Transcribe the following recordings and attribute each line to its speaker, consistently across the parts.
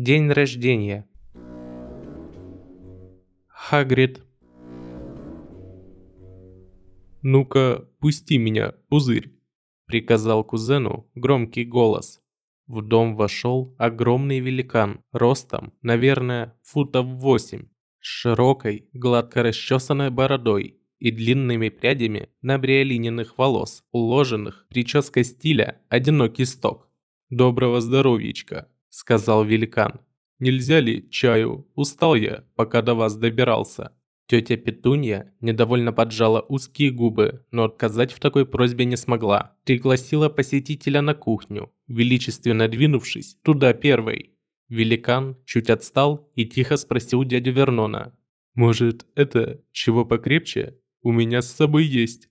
Speaker 1: День рождения. Хагрид.
Speaker 2: «Ну-ка, пусти меня, пузырь!»
Speaker 1: — приказал кузену громкий голос. В дом вошел огромный великан, ростом, наверное, футов восемь, с широкой, гладко расчесанной бородой и длинными прядями набриолиненных волос, уложенных прической стиля «одинокий сток».
Speaker 2: «Доброго здоровьечка!» — сказал великан. «Нельзя ли чаю? Устал я, пока до вас добирался».
Speaker 1: Тетя Петунья недовольно поджала узкие губы, но отказать в такой просьбе не смогла. Пригласила посетителя на кухню, величественно двинувшись туда первой. Великан чуть отстал и тихо спросил дядю Вернона.
Speaker 2: «Может, это чего покрепче? У меня с собой есть».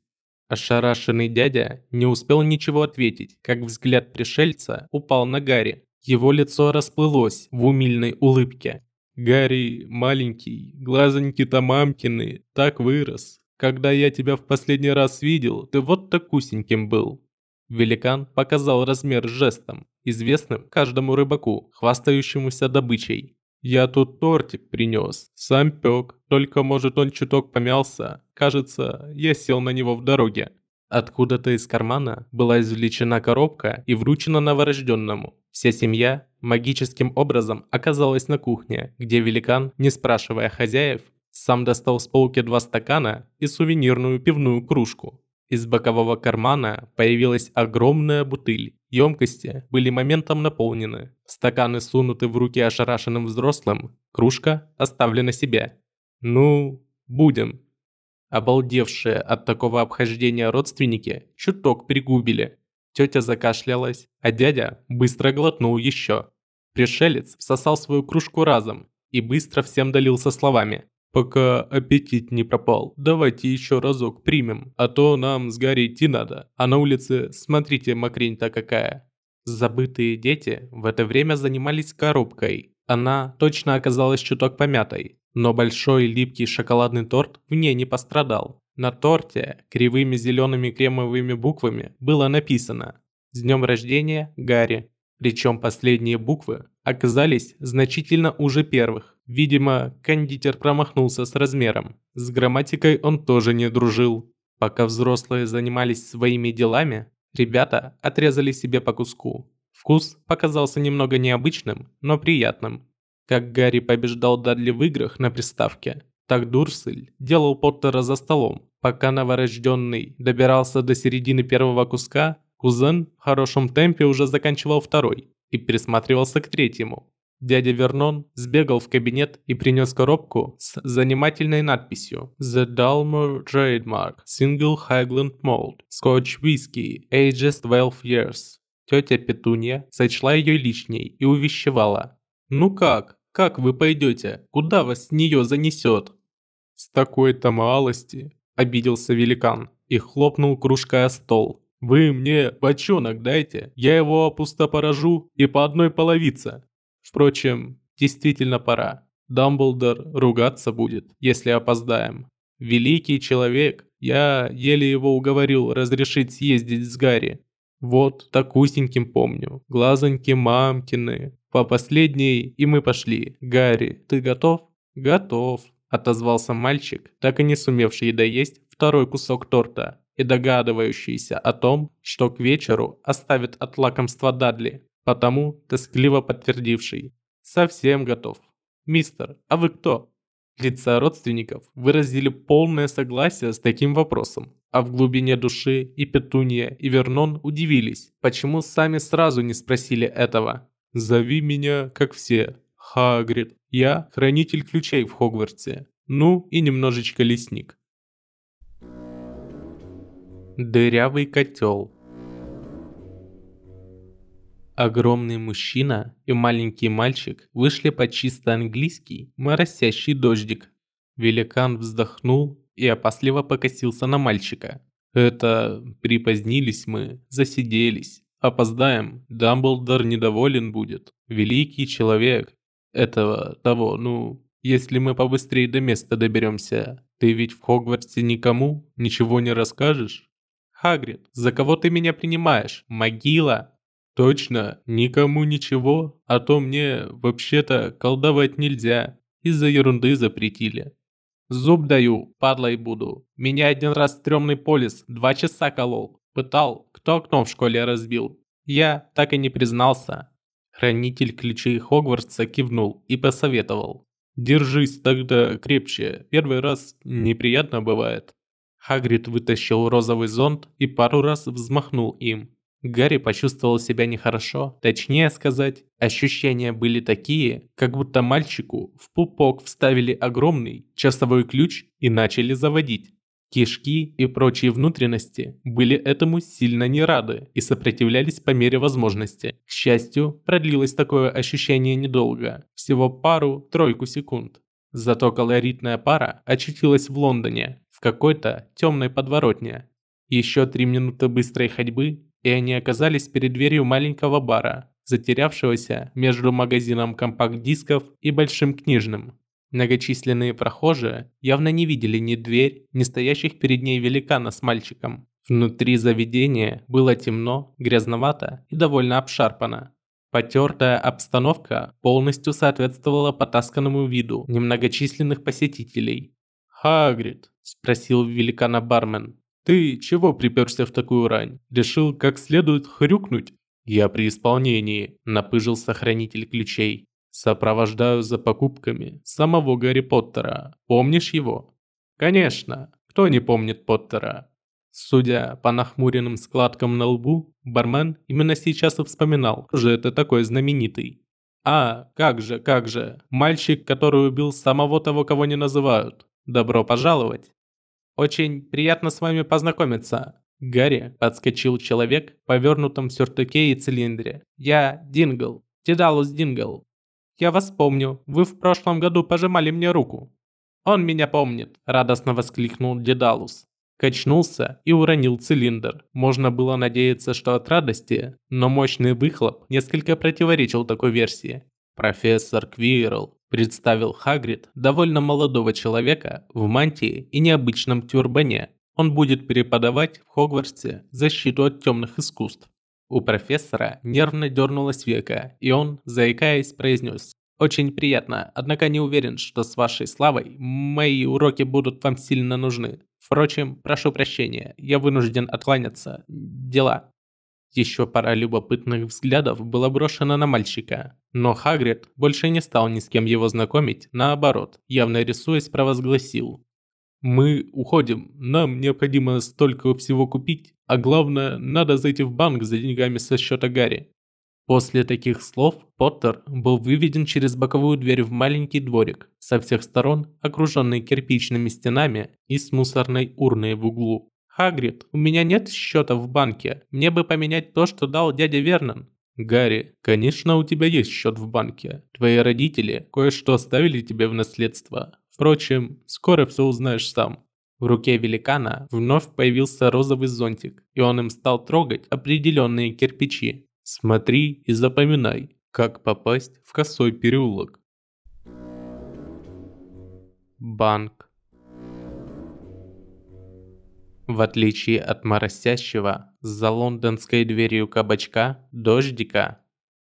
Speaker 1: Ошарашенный дядя не успел ничего ответить, как взгляд пришельца упал на Гарри. Его лицо расплылось в умильной улыбке.
Speaker 2: «Гарри, маленький, глазоньки-то мамкины, так вырос. Когда я тебя в последний раз видел, ты вот такусеньким был».
Speaker 1: Великан показал размер жестом, известным каждому рыбаку, хвастающемуся добычей.
Speaker 2: «Я тут тортик принес, сам пек, только может он чуток помялся. Кажется, я сел на него в дороге».
Speaker 1: Откуда-то из кармана была извлечена коробка и вручена новорожденному. Вся семья магическим образом оказалась на кухне, где великан, не спрашивая хозяев, сам достал с полки два стакана и сувенирную пивную кружку. Из бокового кармана появилась огромная бутыль. Емкости были моментом наполнены. Стаканы сунуты в руки ошарашенным взрослым, кружка оставлена себе.
Speaker 2: «Ну, будем»,
Speaker 1: Обалдевшие от такого обхождения родственники чуток пригубили. Тетя закашлялась, а дядя быстро глотнул еще. Пришелец всосал свою кружку разом и быстро всем долился словами.
Speaker 2: «Пока аппетит не пропал, давайте еще разок примем, а то нам с Гарри идти надо, а на улице, смотрите, мокрень-то какая».
Speaker 1: Забытые дети в это время занимались коробкой. Она точно оказалась чуток помятой, но большой липкий шоколадный торт в ней не пострадал. На торте кривыми зелеными кремовыми буквами было написано «С днем рождения, Гарри». Причем последние буквы оказались значительно уже первых. Видимо, кондитер промахнулся с размером. С грамматикой он тоже не дружил. Пока взрослые занимались своими делами, ребята отрезали себе по куску. Вкус показался немного необычным, но приятным. Как Гарри побеждал Дадли в играх на приставке, так Дурсель делал Поттера за столом. Пока новорожденный добирался до середины первого куска, кузен в хорошем темпе уже заканчивал второй и присматривался к третьему. Дядя Вернон сбегал в кабинет и принес коробку с занимательной надписью «The Dalmor Trademark Single Highland Malt Scotch Whiskey Ages 12 Years». Тетя Петунья сочла ее лишней и увещевала. «Ну как? Как вы пойдете? Куда вас с нее занесет?»
Speaker 2: «С такой-то малости», – обиделся великан и хлопнул кружкой о стол. «Вы мне бочонок дайте, я его опустопорожу и по одной половице». Впрочем, действительно пора. Дамблдор ругаться будет, если опоздаем. Великий человек, я еле его уговорил разрешить съездить с Гарри. Вот, так усеньким помню, глазоньки мамкины, по последней и мы пошли. Гарри, ты готов? Готов, отозвался мальчик, так и не сумевший доесть второй кусок торта и догадывающийся о том, что к вечеру оставит от лакомства Дадли, потому тоскливо подтвердивший. Совсем готов. Мистер, а вы кто? Лица родственников выразили полное согласие с таким вопросом, а в глубине души и Петунья, и Вернон удивились, почему сами сразу не спросили этого. Зови меня, как все, Хагрид. Я хранитель ключей в Хогвартсе. Ну и немножечко лесник. Дырявый котел. Огромный мужчина и маленький мальчик вышли под чисто английский, моросящий дождик. Великан вздохнул и опасливо покосился на мальчика. «Это припозднились мы, засиделись. Опоздаем, Дамблдор недоволен будет. Великий человек. Этого, того, ну, если мы побыстрее до места доберемся. Ты ведь в Хогвартсе никому ничего не расскажешь? Хагрид, за кого ты меня принимаешь? Могила? Точно, никому ничего, а то мне вообще-то колдовать нельзя. Из-за ерунды запретили.
Speaker 1: Зуб даю, падлой буду. Меня один раз стрёмный полис два часа колол. Пытал, кто окно в школе разбил. Я так и не признался. Хранитель ключей Хогвартса кивнул и посоветовал.
Speaker 2: «Держись тогда крепче, первый раз неприятно бывает».
Speaker 1: Хагрид вытащил розовый зонт и пару раз взмахнул им. Гарри почувствовал себя нехорошо, точнее сказать, ощущения были такие, как будто мальчику в пупок вставили огромный часовой ключ и начали заводить. Кишки и прочие внутренности были этому сильно не рады и сопротивлялись по мере возможности. К счастью, продлилось такое ощущение недолго, всего пару-тройку секунд. Зато колоритная пара очутилась в Лондоне, в какой-то темной подворотне. Еще три минуты быстрой ходьбы, и они оказались перед дверью маленького бара, затерявшегося между магазином компакт-дисков и большим книжным. Многочисленные прохожие явно не видели ни дверь, ни стоящих перед ней великана с мальчиком. Внутри заведения было темно, грязновато и довольно обшарпано. Потертая обстановка полностью соответствовала потасканному виду немногочисленных посетителей.
Speaker 2: «Хагрид», – спросил великана бармен, – «ты чего приперся в такую рань? Решил как следует хрюкнуть?» «Я при исполнении», – напыжился хранитель ключей. Сопровождаю за покупками самого Гарри Поттера. Помнишь его?
Speaker 1: Конечно. Кто не помнит Поттера? Судя по нахмуренным складкам на лбу, бармен именно сейчас и вспоминал, что это такой знаменитый. А, как же, как же, мальчик, который убил самого того, кого не называют. Добро пожаловать. Очень приятно с вами познакомиться. Гарри подскочил человек, повернутом в сюртуке и цилиндре. Я Дингл, Дедалус Дингл. «Я вас помню. Вы в прошлом году пожимали мне руку». «Он меня помнит», – радостно воскликнул Дедалус. Качнулся и уронил цилиндр. Можно было надеяться, что от радости, но мощный выхлоп несколько противоречил такой версии. «Профессор Квирл», – представил Хагрид довольно молодого человека в мантии и необычном тюрбане. Он будет преподавать в Хогвартсе защиту от темных искусств. У профессора нервно дернулась века, и он, заикаясь, произнес. «Очень приятно, однако не уверен, что с вашей славой мои уроки будут вам сильно нужны. Впрочем, прошу прощения, я вынужден откланяться. Дела». Еще пара любопытных взглядов была брошена на мальчика, но Хагрид больше не стал ни с кем его знакомить, наоборот, явно рисуясь провозгласил.
Speaker 2: Мы уходим. Нам необходимо столько всего купить, а главное, надо зайти в банк за деньгами со счета Гарри.
Speaker 1: После таких слов Поттер был выведен через боковую дверь в маленький дворик, со всех сторон окруженный кирпичными стенами и с мусорной урной в углу. «Хагрид, у меня нет счета в банке. Мне бы поменять то, что дал дядя Вернон».
Speaker 2: «Гарри, конечно, у тебя есть счет в банке. Твои родители кое-что оставили тебе в наследство. Впрочем, скоро все узнаешь сам.
Speaker 1: В руке великана вновь появился розовый зонтик, и он им стал трогать определенные кирпичи.
Speaker 2: Смотри и запоминай, как попасть в косой переулок.
Speaker 1: Банк. В отличие от моросящего за лондонской дверью кабачка дождика,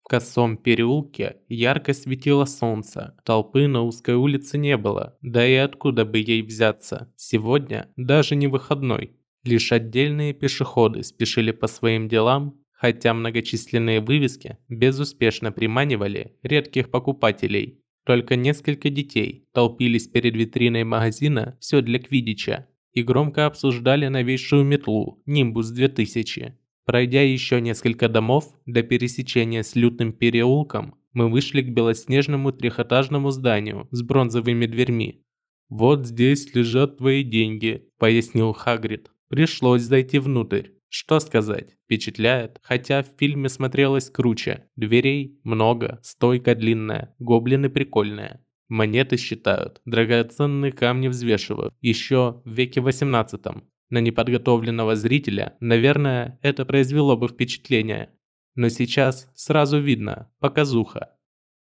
Speaker 1: в косом переулке ярко светило солнце. Толпы на узкой улице не было, да и откуда бы ей взяться. Сегодня даже не выходной. Лишь отдельные пешеходы спешили по своим делам, хотя многочисленные вывески безуспешно приманивали редких покупателей. Только несколько детей толпились перед витриной магазина «Все для Квидича» и громко обсуждали новейшую метлу «Нимбус 2000». Пройдя еще несколько домов до пересечения с лютым переулком, мы вышли к белоснежному трехэтажному зданию с бронзовыми дверьми.
Speaker 2: «Вот здесь лежат твои деньги», – пояснил Хагрид.
Speaker 1: Пришлось зайти внутрь. Что сказать, впечатляет, хотя в фильме смотрелось круче. Дверей много, стойка длинная, гоблины прикольные. Монеты считают, драгоценные камни взвешивают. Еще в веке 18 на неподготовленного зрителя, наверное, это произвело бы впечатление. Но сейчас сразу видно – показуха.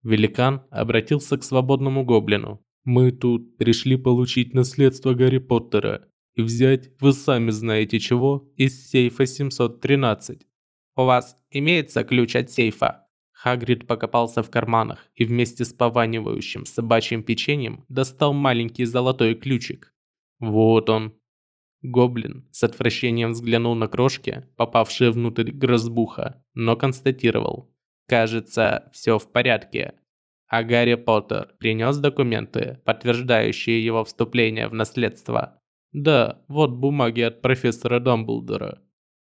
Speaker 1: Великан обратился к свободному гоблину.
Speaker 2: «Мы тут пришли получить наследство Гарри Поттера и взять, вы сами знаете чего, из сейфа 713.
Speaker 1: У вас имеется ключ от сейфа?» Хагрид покопался в карманах и вместе с пованивающим собачьим печеньем достал маленький золотой ключик. «Вот он». Гоблин с отвращением взглянул на крошки, попавшие внутрь грозбуха, но констатировал. «Кажется, все в порядке». А Гарри Поттер принес документы, подтверждающие его вступление в наследство. Да, вот бумаги от профессора Дамблдора.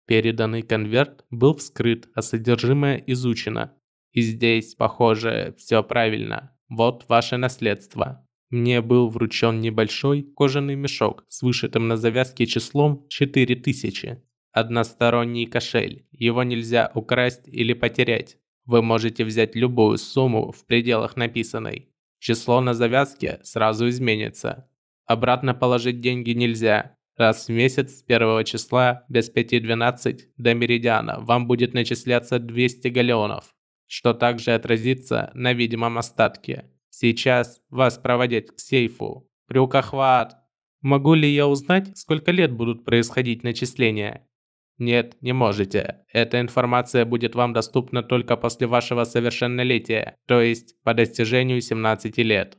Speaker 1: Переданный конверт был вскрыт, а содержимое изучено. И здесь, похоже, все правильно. Вот ваше наследство. Мне был вручен небольшой кожаный мешок с вышитым на завязке числом 4000. Односторонний кошель. Его нельзя украсть или потерять. Вы можете взять любую сумму в пределах написанной. Число на завязке сразу изменится. Обратно положить деньги нельзя. Раз в месяц с первого числа без 5.12 до меридиана вам будет начисляться 200 галеонов, что также отразится на видимом остатке. Сейчас вас проводят к сейфу. Крюкохват. Могу ли я узнать, сколько лет будут происходить начисления? Нет, не можете. Эта информация будет вам доступна только после вашего совершеннолетия, то есть по достижению 17 лет.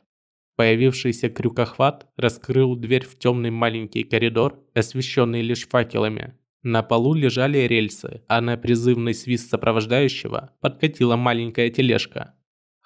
Speaker 1: Появившийся крюкохват раскрыл дверь в темный маленький коридор, освещенный лишь факелами. На полу лежали рельсы, а на призывный свист сопровождающего подкатила маленькая тележка.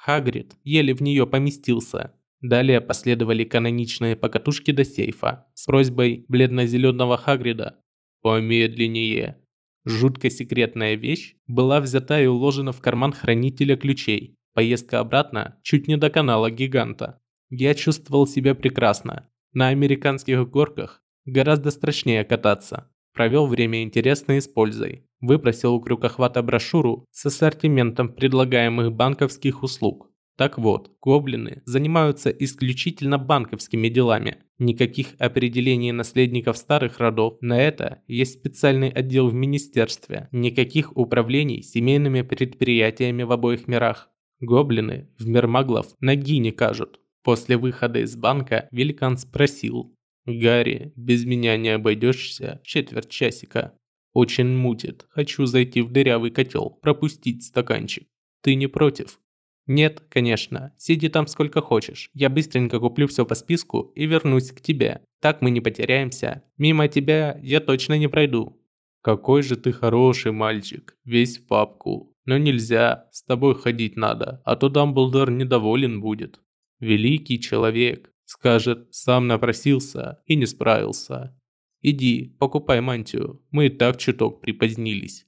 Speaker 1: Хагрид еле в нее поместился. Далее последовали каноничные покатушки до сейфа с просьбой бледно-зеленого Хагрида «Помедленнее». Жутко секретная вещь была взята и уложена в карман хранителя ключей. Поездка обратно чуть не до канала гиганта. Я чувствовал себя прекрасно. На американских горках гораздо страшнее кататься. Провел время интересно и с пользой. Выпросил у крюкохвата брошюру с ассортиментом предлагаемых банковских услуг. Так вот, гоблины занимаются исключительно банковскими делами. Никаких определений наследников старых родов. На это есть специальный отдел в министерстве. Никаких управлений семейными предприятиями в обоих мирах. Гоблины в мир маглов ноги не кажут. После выхода из банка великан спросил. «Гарри, без меня не обойдешься четверть часика. Очень мутит. Хочу зайти в дырявый котел, пропустить стаканчик. Ты не против?» «Нет, конечно. Сиди там сколько хочешь. Я быстренько куплю все по списку и вернусь к тебе. Так мы не потеряемся. Мимо тебя я точно не пройду». «Какой же ты хороший мальчик. Весь в папку. Но нельзя. С тобой ходить надо, а то Дамблдор недоволен будет». Великий человек скажет, сам напросился и не справился. Иди, покупай мантию, мы и так чуток припозднились.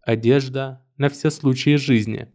Speaker 1: Одежда на все случаи жизни.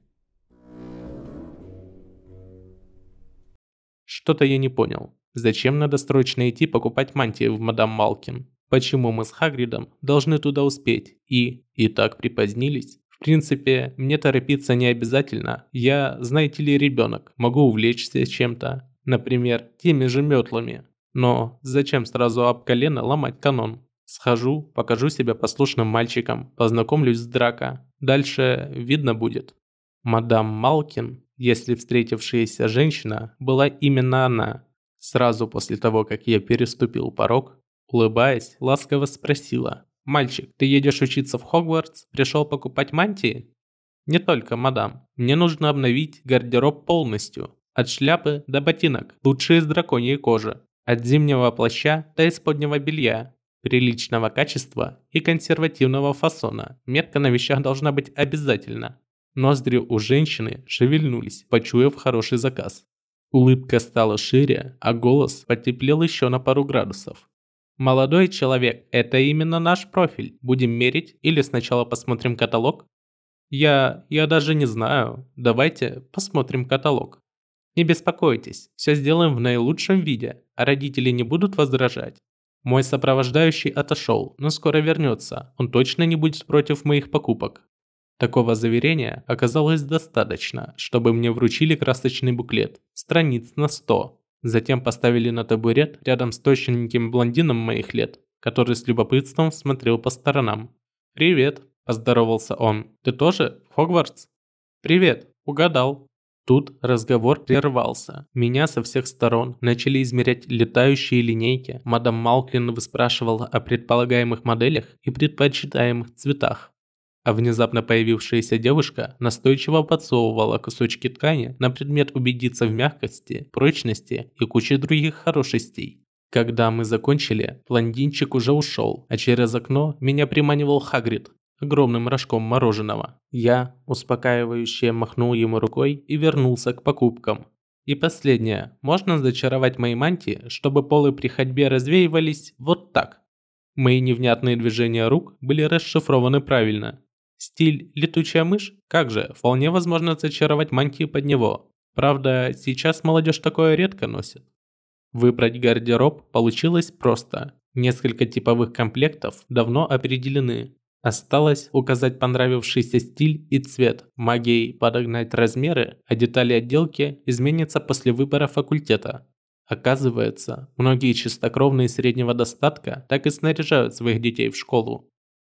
Speaker 1: Что-то я не понял. Зачем надо срочно идти покупать мантии в мадам Малкин? Почему мы с Хагридом должны туда успеть и и так припозднились? В принципе, мне торопиться не обязательно. Я, знаете ли, ребенок, могу увлечься чем-то. Например, теми же метлами. Но зачем сразу об колено ломать канон? Схожу, покажу себя послушным мальчиком, познакомлюсь с Драко. Дальше видно будет. Мадам Малкин, если встретившаяся женщина, была именно она. Сразу после того, как я переступил порог, улыбаясь, ласково спросила. «Мальчик, ты едешь учиться в Хогвартс? Пришел покупать мантии?» «Не только, мадам. Мне нужно обновить гардероб полностью. От шляпы до ботинок, лучшие из драконьей кожи. От зимнего плаща до исподнего белья. Приличного качества и консервативного фасона. Метка на вещах должна быть обязательно». Ноздри у женщины шевельнулись, почуяв хороший заказ. Улыбка стала шире, а голос потеплел еще на пару градусов. Молодой человек, это именно наш профиль. Будем мерить или сначала посмотрим каталог? Я... я даже не знаю. Давайте посмотрим каталог. Не беспокойтесь, все сделаем в наилучшем виде, а родители не будут возражать. Мой сопровождающий отошел, но скоро вернется. Он точно не будет против моих покупок. Такого заверения оказалось достаточно, чтобы мне вручили красочный буклет, страниц на 100, Затем поставили на табурет рядом с тощеньким блондином моих лет, который с любопытством смотрел по сторонам. «Привет», – поздоровался он. «Ты тоже в Хогвартс?» «Привет, угадал». Тут разговор прервался. Меня со всех сторон начали измерять летающие линейки. Мадам Малклин выспрашивала о предполагаемых моделях и предпочитаемых цветах. А внезапно появившаяся девушка настойчиво подсовывала кусочки ткани на предмет убедиться в мягкости, прочности и куче других хорошестей. Когда мы закончили, блондинчик уже ушел, а через окно меня приманивал Хагрид, огромным рожком мороженого. Я, успокаивающе махнул ему рукой и вернулся к покупкам. И последнее. Можно зачаровать мои мантии, чтобы полы при ходьбе развеивались вот так. Мои невнятные движения рук были расшифрованы правильно. Стиль «летучая мышь» как же, вполне возможно зачаровать мантии под него. Правда, сейчас молодежь такое редко носит. Выбрать гардероб получилось просто. Несколько типовых комплектов давно определены, Осталось указать понравившийся стиль и цвет, магией подогнать размеры, а детали отделки изменятся после выбора факультета. Оказывается, многие чистокровные среднего достатка так и снаряжают своих детей в школу.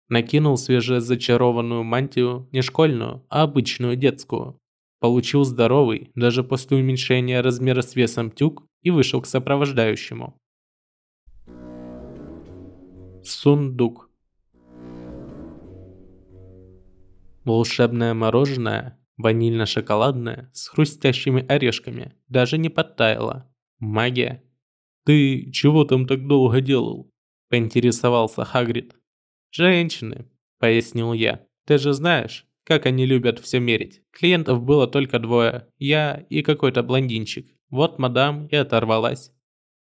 Speaker 1: Накинул свежезачарованную мантию, не школьную, а обычную детскую. Получил здоровый, даже после уменьшения размера с весом тюк и вышел к сопровождающему. Сундук Волшебное мороженое, ванильно-шоколадное, с хрустящими орешками, даже не подтаяло. Магия. «Ты чего там так долго делал?» – поинтересовался Хагрид. «Женщины», – пояснил я. «Ты же знаешь, как они любят все мерить. Клиентов было только двое, я и какой-то блондинчик. Вот мадам и оторвалась».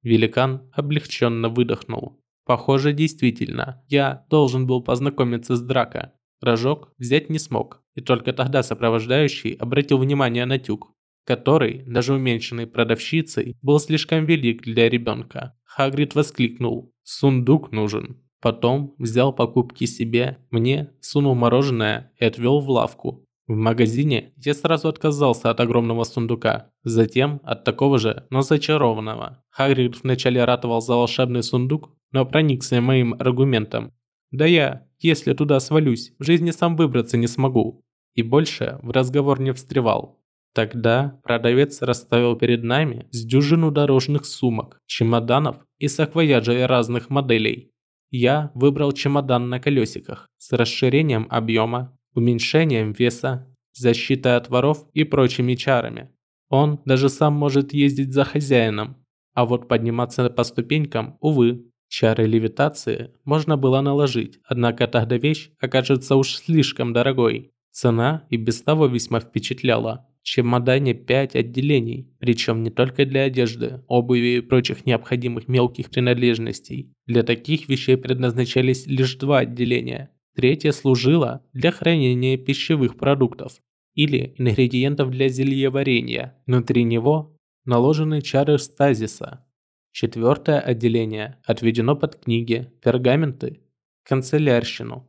Speaker 1: Великан облегченно выдохнул. Похоже, действительно, я должен был познакомиться с Драко. Рожок взять не смог, и только тогда сопровождающий обратил внимание на тюк, который, даже уменьшенный продавщицей, был слишком велик для ребенка. Хагрид воскликнул «Сундук нужен». Потом взял покупки себе, мне, сунул мороженое и отвел в лавку. В магазине я сразу отказался от огромного сундука, затем от такого же, но зачарованного. Хагрид вначале ратовал за волшебный сундук, но проникся моим аргументом. Да я, если туда свалюсь, в жизни сам выбраться не смогу. И больше в разговор не встревал. Тогда продавец расставил перед нами с дюжину дорожных сумок, чемоданов и саквояжей разных моделей. Я выбрал чемодан на колесиках с расширением объема, уменьшением веса, защитой от воров и прочими чарами. Он даже сам может ездить за хозяином, а вот подниматься по ступенькам, увы, Чары левитации можно было наложить, однако тогда вещь окажется уж слишком дорогой. Цена и без того весьма впечатляла. Чемодане 5 отделений, причем не только для одежды, обуви и прочих необходимых мелких принадлежностей. Для таких вещей предназначались лишь два отделения. Третье служило для хранения пищевых продуктов или ингредиентов для зельеварения. Внутри него наложены чары стазиса, Четвертое отделение отведено под книги, пергаменты, канцелярщину.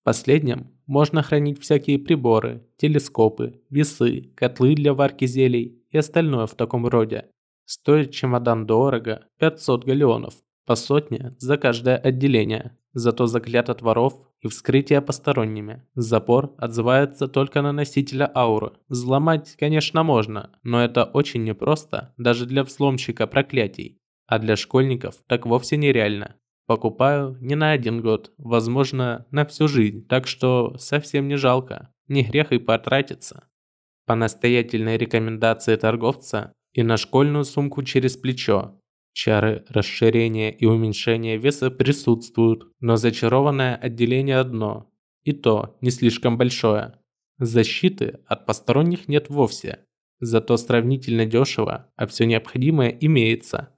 Speaker 1: В последнем можно хранить всякие приборы, телескопы, весы, котлы для варки зелий и остальное в таком роде. Стоит чемодан дорого, 500 галеонов, по сотне за каждое отделение. Зато заклят от воров и вскрытие посторонними. Запор отзывается только на носителя ауры. Взломать, конечно, можно, но это очень непросто даже для взломщика проклятий. А для школьников так вовсе нереально. Покупаю не на один год, возможно, на всю жизнь, так что совсем не жалко, не грех и потратиться. По настоятельной рекомендации торговца и на школьную сумку через плечо. Чары расширения и уменьшения веса присутствуют, но зачарованное отделение одно, и то не слишком большое. Защиты от посторонних нет вовсе, зато сравнительно дешево, а все необходимое имеется.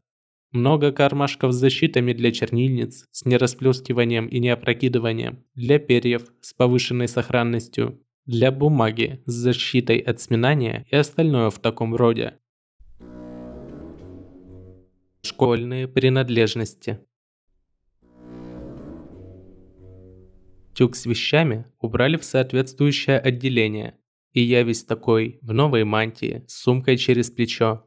Speaker 1: Много кармашков с защитами для чернильниц, с нерасплескиванием и неопрокидыванием, для перьев с повышенной сохранностью, для бумаги с защитой от сминания и остальное в таком роде. Школьные принадлежности Тюк с вещами убрали в соответствующее отделение, и я весь такой, в новой мантии, с сумкой через плечо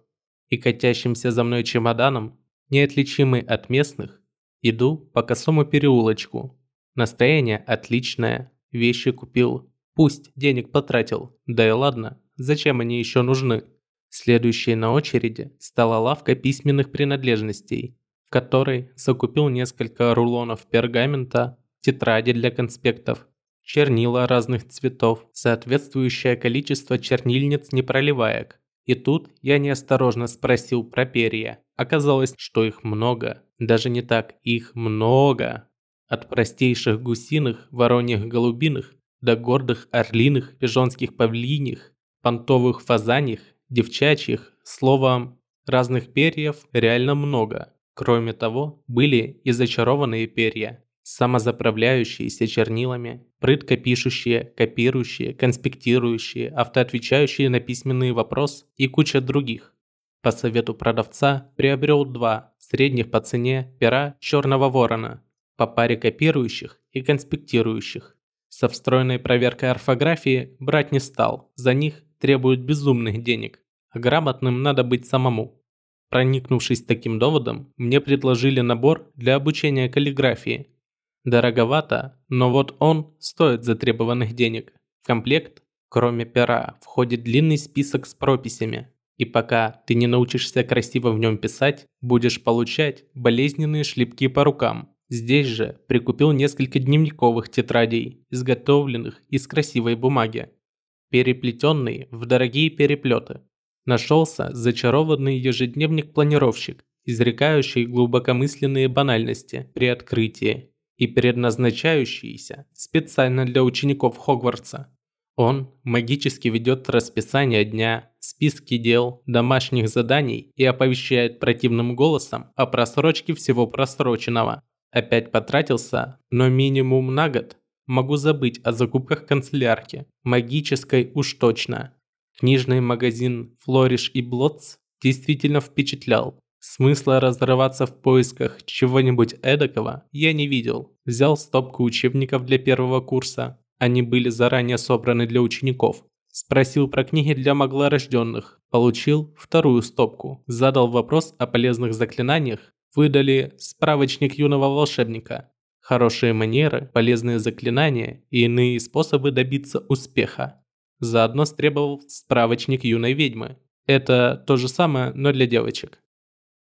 Speaker 1: и катящимся за мной чемоданом, неотличимый от местных, иду по косому переулочку. Настроение отличное, вещи купил, пусть денег потратил, да и ладно, зачем они еще нужны. Следующей на очереди стала лавка письменных принадлежностей, в которой закупил несколько рулонов пергамента, тетради для конспектов, чернила разных цветов, соответствующее количество чернильниц непроливаек. И тут я неосторожно спросил про перья. Оказалось, что их много. Даже не так, их много. От простейших гусиных, вороньих голубиных до гордых орлиных, пижонских павлиньих, понтовых фазаньих, девчачьих, словом, разных перьев реально много. Кроме того, были и зачарованные перья, самозаправляющиеся чернилами, прытко пишущие, копирующие, конспектирующие, автоотвечающие на письменный вопрос и куча других. По совету продавца приобрел два средних по цене пера черного ворона по паре копирующих и конспектирующих. Со встроенной проверкой орфографии брать не стал, за них требуют безумных денег, а грамотным надо быть самому. Проникнувшись таким доводом, мне предложили набор для обучения каллиграфии. Дороговато, но вот он стоит затребованных денег. В комплект, кроме пера, входит длинный список с прописями. И пока ты не научишься красиво в нем писать, будешь получать болезненные шлепки по рукам. Здесь же прикупил несколько дневниковых тетрадей, изготовленных из красивой бумаги, переплетенные в дорогие переплеты. Нашелся зачарованный ежедневник-планировщик, изрекающий глубокомысленные банальности при открытии и предназначающиеся специально для учеников Хогвартса. Он магически ведет расписание дня, списки дел, домашних заданий и оповещает противным голосом о просрочке всего просроченного. Опять потратился, но минимум на год. Могу забыть о закупках канцелярки. Магической уж точно. Книжный магазин Флориш и Блотс действительно впечатлял. Смысла разрываться в поисках чего-нибудь эдакого я не видел. Взял стопку учебников для первого курса. Они были заранее собраны для учеников. Спросил про книги для маглорожденных. Получил вторую стопку. Задал вопрос о полезных заклинаниях выдали справочник юного волшебника, хорошие манеры, полезные заклинания и иные способы добиться успеха. Заодно требовал справочник юной ведьмы. Это то же самое, но для девочек.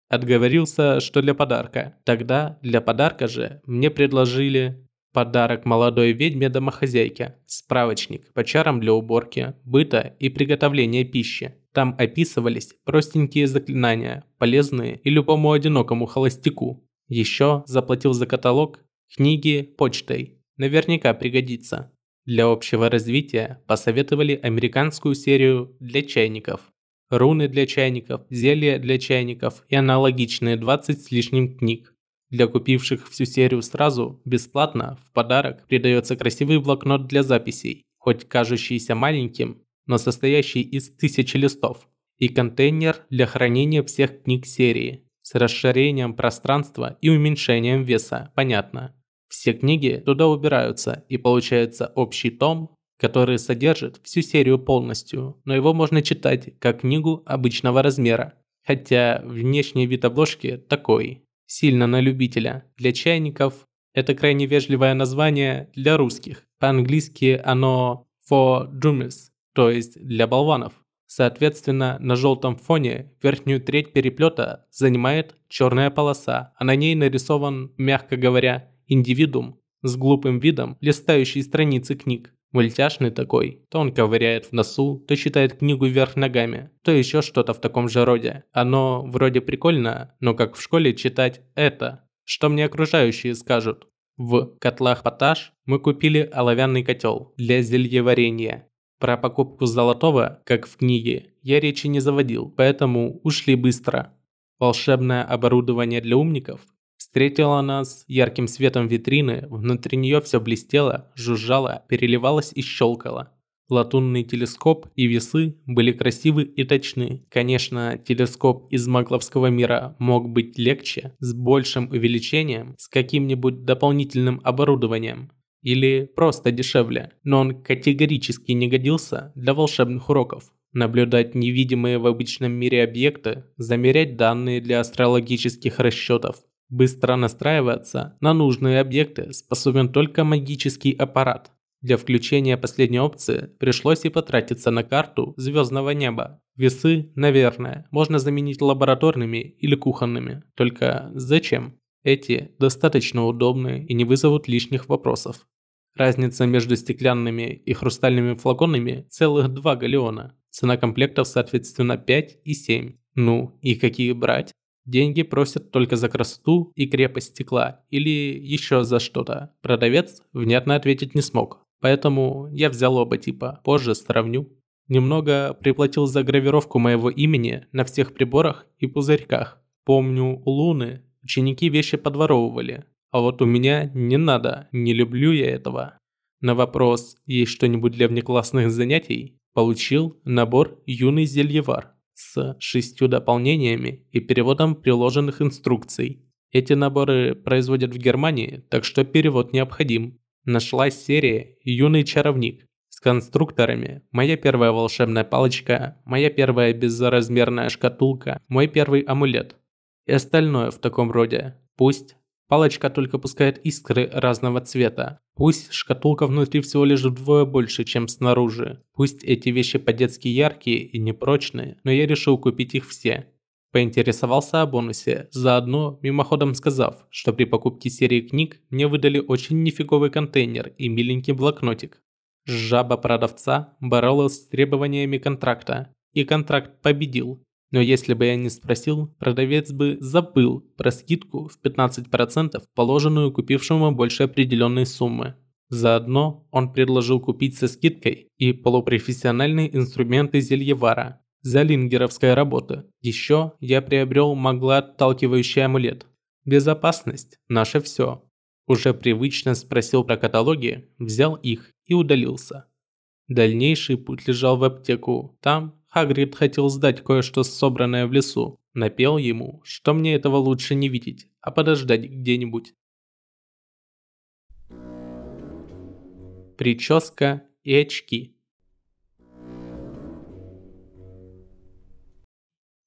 Speaker 1: Отговорился, что для подарка. Тогда для подарка же мне предложили подарок молодой ведьме-домохозяйке, справочник по чарам для уборки, быта и приготовления пищи. Там описывались простенькие заклинания, полезные и любому одинокому холостяку. Еще заплатил за каталог книги почтой. Наверняка пригодится. Для общего развития посоветовали американскую серию для чайников. Руны для чайников, зелья для чайников и аналогичные 20 с лишним книг. Для купивших всю серию сразу, бесплатно, в подарок придается красивый блокнот для записей, хоть кажущийся маленьким, но состоящий из тысячи листов, и контейнер для хранения всех книг серии с расширением пространства и уменьшением веса, понятно. Все книги туда убираются и получается общий том, который содержит всю серию полностью, но его можно читать как книгу обычного размера, хотя внешний вид обложки такой, сильно на любителя. Для чайников это крайне вежливое название для русских. По-английски оно for dummies, то есть для болванов. Соответственно, на желтом фоне верхнюю треть переплета занимает черная полоса, а на ней нарисован, мягко говоря, индивидуум с глупым видом, листающий страницы книг. Мультяшный такой, то он ковыряет в носу, то читает книгу вверх ногами, то еще что-то в таком же роде. Оно вроде прикольно, но как в школе читать это? Что мне окружающие скажут? В котлах поташ мы купили оловянный котел для зельеварения. Про покупку золотого, как в книге, я речи не заводил, поэтому ушли быстро. Волшебное оборудование для умников встретила нас ярким светом витрины, внутри нее все блестело, жужжало, переливалось и щелкало. Латунный телескоп и весы были красивы и точны. Конечно, телескоп из магловского мира мог быть легче, с большим увеличением, с каким-нибудь дополнительным оборудованием или просто дешевле, но он категорически не годился для волшебных уроков. Наблюдать невидимые в обычном мире объекты, замерять данные для астрологических расчетов, быстро настраиваться на нужные объекты способен только магический аппарат. Для включения последней опции пришлось и потратиться на карту звездного неба. Весы, наверное, можно заменить лабораторными или кухонными. Только зачем? Эти достаточно удобны и не вызовут лишних вопросов. Разница между стеклянными и хрустальными флаконами целых 2 галеона. Цена комплектов соответственно 5 и 7. Ну, и какие брать? Деньги просят только за красоту и крепость стекла или еще за что-то. Продавец внятно ответить не смог. Поэтому я взял оба типа, позже сравню. Немного приплатил за гравировку моего имени на всех приборах и пузырьках. Помню, у Луны ученики вещи подворовывали, а вот у меня не надо, не люблю я этого. На вопрос «Есть что-нибудь для внеклассных занятий?» получил набор «Юный зельевар» с шестью дополнениями и переводом приложенных инструкций. Эти наборы производят в Германии, так что перевод необходим. Нашлась серия «Юный чаровник» с конструкторами, моя первая волшебная палочка, моя первая безразмерная шкатулка, мой первый амулет. И остальное в таком роде. Пусть палочка только пускает искры разного цвета. Пусть шкатулка внутри всего лишь вдвое больше, чем снаружи. Пусть эти вещи по-детски яркие и непрочные, но я решил купить их все. Поинтересовался о бонусе, заодно мимоходом сказав, что при покупке серии книг мне выдали очень нифиговый контейнер и миленький блокнотик. Жаба продавца боролась с требованиями контракта, и контракт победил. Но если бы я не спросил, продавец бы забыл про скидку в 15% положенную купившему больше определенной суммы. Заодно он предложил купить со скидкой и полупрофессиональные инструменты зельевара, за лингеровской работы. Еще я приобрел маглоотталкивающий амулет. Безопасность – наше все. Уже привычно спросил про каталоги, взял их и удалился. Дальнейший путь лежал в аптеку. Там Хагрид хотел сдать кое-что собранное в лесу. Напел ему, что мне этого лучше не видеть, а подождать где-нибудь. Прическа и очки.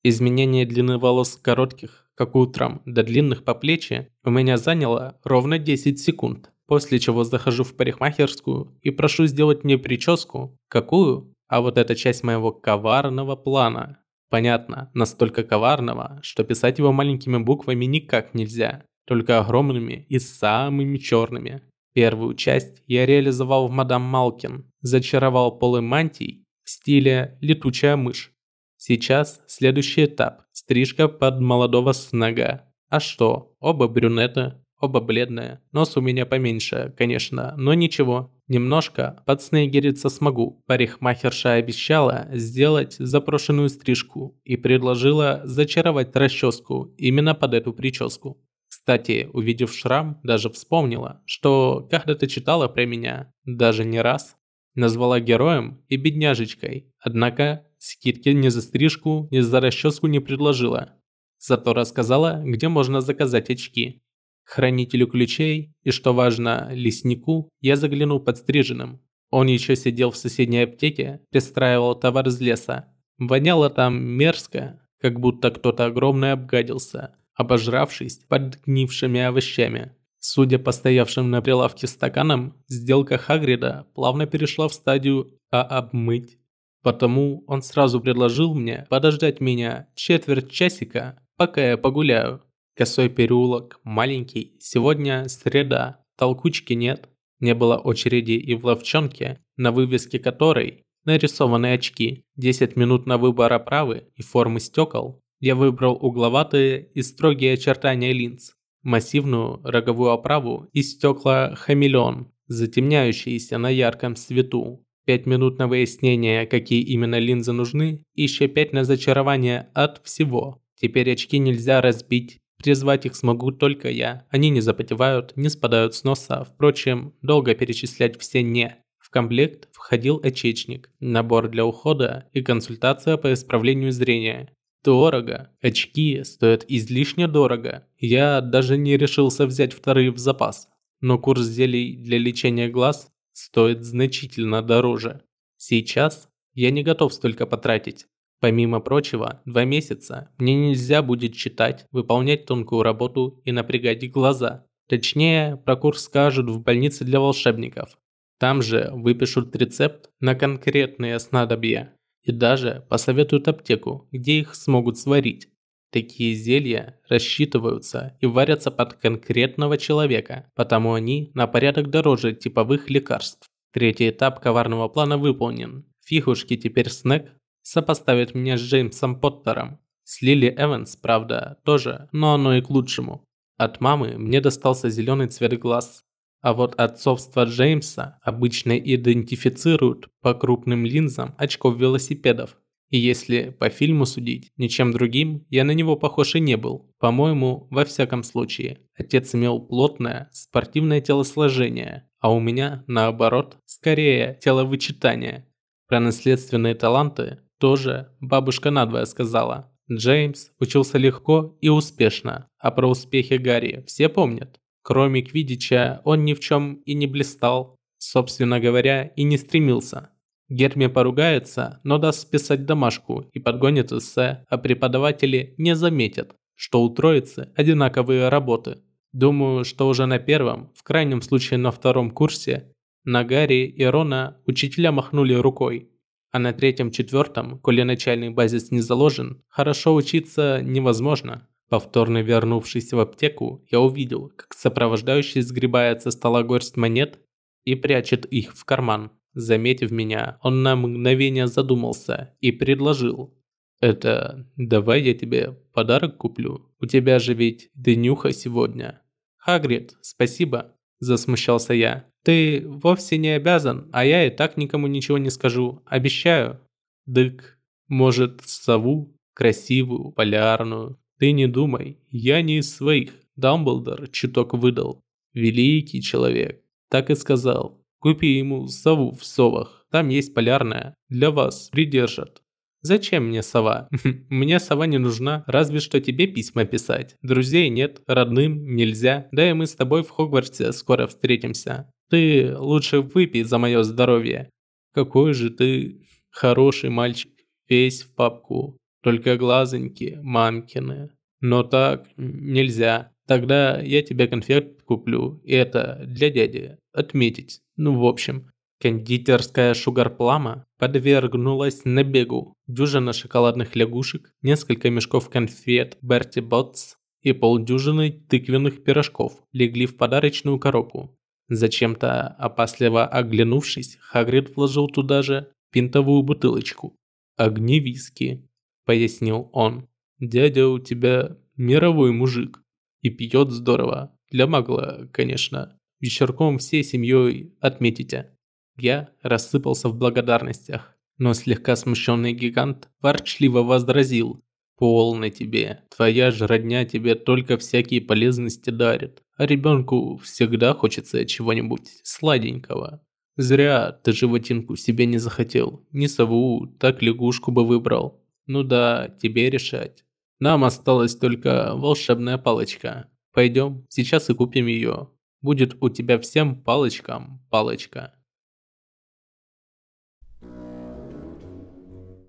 Speaker 1: Изменение длины волос коротких, как утром, до длинных по плечи у меня заняло ровно 10 секунд, после чего захожу в парикмахерскую и прошу сделать мне прическу. Какую? А вот эта часть моего коварного плана. Понятно, настолько коварного, что писать его маленькими буквами никак нельзя, только огромными и самыми черными. Первую часть я реализовал в Мадам Малкин, зачаровал полы мантий в стиле «летучая мышь». Сейчас следующий этап – стрижка под молодого снага. А что, оба брюнета, оба бледные, нос у меня поменьше, конечно, но ничего. Немножко подснегериться смогу. Парикмахерша обещала сделать запрошенную стрижку и предложила зачаровать расческу именно под эту прическу. Кстати, увидев шрам, даже вспомнила, что когда-то читала про меня, даже не раз. Назвала героем и бедняжечкой, однако Скидки ни за стрижку, ни за расческу не предложила. Зато рассказала, где можно заказать очки. К хранителю ключей и, что важно, леснику я заглянул подстриженным. Он еще сидел в соседней аптеке, пристраивал товар из леса. Воняло там мерзко, как будто кто-то огромный обгадился, обожравшись подгнившими овощами. Судя по стоявшим на прилавке стаканам, сделка Хагрида плавно перешла в стадию «а обмыть». Потому он сразу предложил мне подождать меня четверть часика, пока я погуляю. Косой переулок, маленький, сегодня среда, толкучки нет. Не было очереди и в ловчонке, на вывеске которой нарисованы очки, 10 минут на выбор оправы и формы стекол. Я выбрал угловатые и строгие очертания линз, массивную роговую оправу и стекла хамелеон, затемняющиеся на ярком свету. Пять минут на выяснение, какие именно линзы нужны, и еще пять на зачарование от всего. Теперь очки нельзя разбить. Призвать их смогу только я. Они не запотевают, не спадают с носа. Впрочем, долго перечислять все не. В комплект входил очечник, набор для ухода и консультация по исправлению зрения. Дорого. Очки стоят излишне дорого. Я даже не решился взять вторые в запас. Но курс зелий для лечения глаз стоит значительно дороже. Сейчас я не готов столько потратить. Помимо прочего, два месяца мне нельзя будет читать, выполнять тонкую работу и напрягать глаза. Точнее, про курс скажут в больнице для волшебников. Там же выпишут рецепт на конкретные снадобья и даже посоветуют аптеку, где их смогут сварить. Такие зелья рассчитываются и варятся под конкретного человека, потому они на порядок дороже типовых лекарств. Третий этап коварного плана выполнен. Фигушки теперь Снег сопоставит меня с Джеймсом Поттером. С Лили Эванс, правда, тоже, но оно и к лучшему. От мамы мне достался зеленый цвет глаз, а вот отцовство Джеймса обычно идентифицируют по крупным линзам очков велосипедов. И если по фильму судить, ничем другим я на него похож и не был. По-моему, во всяком случае. Отец имел плотное, спортивное телосложение, а у меня, наоборот, скорее теловычитание. Про наследственные таланты тоже бабушка надвое сказала. Джеймс учился легко и успешно, а про успехи Гарри все помнят. Кроме Квидича, он ни в чем и не блистал, собственно говоря, и не стремился. Герми поругается, но даст списать домашку и подгонит эссе, а преподаватели не заметят, что у троицы одинаковые работы. Думаю, что уже на первом, в крайнем случае на втором курсе, на Гарри и Рона учителя махнули рукой. А на третьем-четвертом, коли начальный базис не заложен, хорошо учиться невозможно. Повторно вернувшись в аптеку, я увидел, как сопровождающий сгребает со стола горсть монет и прячет их в карман. Заметив меня, он на мгновение задумался и предложил. «Это давай я тебе подарок куплю. У тебя же ведь днюха сегодня». «Хагрид, спасибо», – засмущался я. «Ты вовсе не обязан, а я и так никому ничего не скажу. Обещаю». «Дык, может, сову? Красивую, полярную, ты не думай, я не из своих. Дамблдор чуток выдал. Великий человек. Так и сказал. Купи ему сову в совах. Там есть полярная. Для вас придержат. Зачем мне сова? мне сова не нужна, разве что тебе письма писать. Друзей нет, родным нельзя. Да и мы с тобой в Хогвартсе скоро встретимся. Ты лучше выпей за мое здоровье. Какой же ты хороший мальчик. Весь в папку. Только глазоньки мамкины. Но так нельзя. Тогда я тебе конфет куплю. И это для дяди. Отметить. Ну, в общем. Кондитерская Шугарплама подвергнулась набегу. Дюжина шоколадных лягушек, несколько мешков конфет Берти Ботс и полдюжины тыквенных пирожков легли в подарочную коробку. Зачем-то, опасливо оглянувшись, Хагрид вложил туда же пинтовую бутылочку. Огни виски пояснил он. «Дядя у тебя мировой мужик. И пьет здорово. Для магла, конечно. Вечерком всей семьей отметите». Я рассыпался в благодарностях, но слегка смущенный гигант ворчливо возразил. «Полно тебе. Твоя же родня тебе только всякие полезности дарит. А ребенку всегда хочется чего-нибудь сладенького. Зря ты животинку себе не захотел. Не сову, так лягушку бы выбрал. Ну да, тебе решать. Нам осталась только волшебная палочка. Пойдем, сейчас и купим ее. Будет у тебя всем палочкам палочка.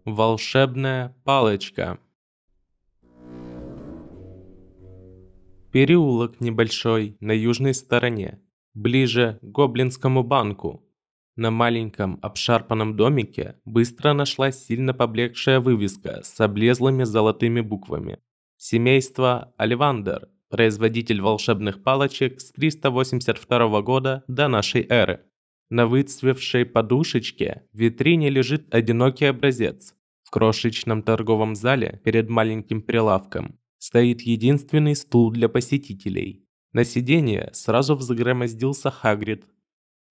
Speaker 1: Волшебная палочка. Переулок небольшой на южной стороне, ближе к Гоблинскому банку. На маленьком обшарпанном домике быстро нашлась сильно поблекшая вывеска с облезлыми золотыми буквами. Семейство Оливандер, производитель волшебных палочек с 382 года до нашей эры. На выцвевшей подушечке в витрине лежит одинокий образец. В крошечном торговом зале перед маленьким прилавком стоит единственный стул для посетителей. На сиденье сразу взгромоздился Хагрид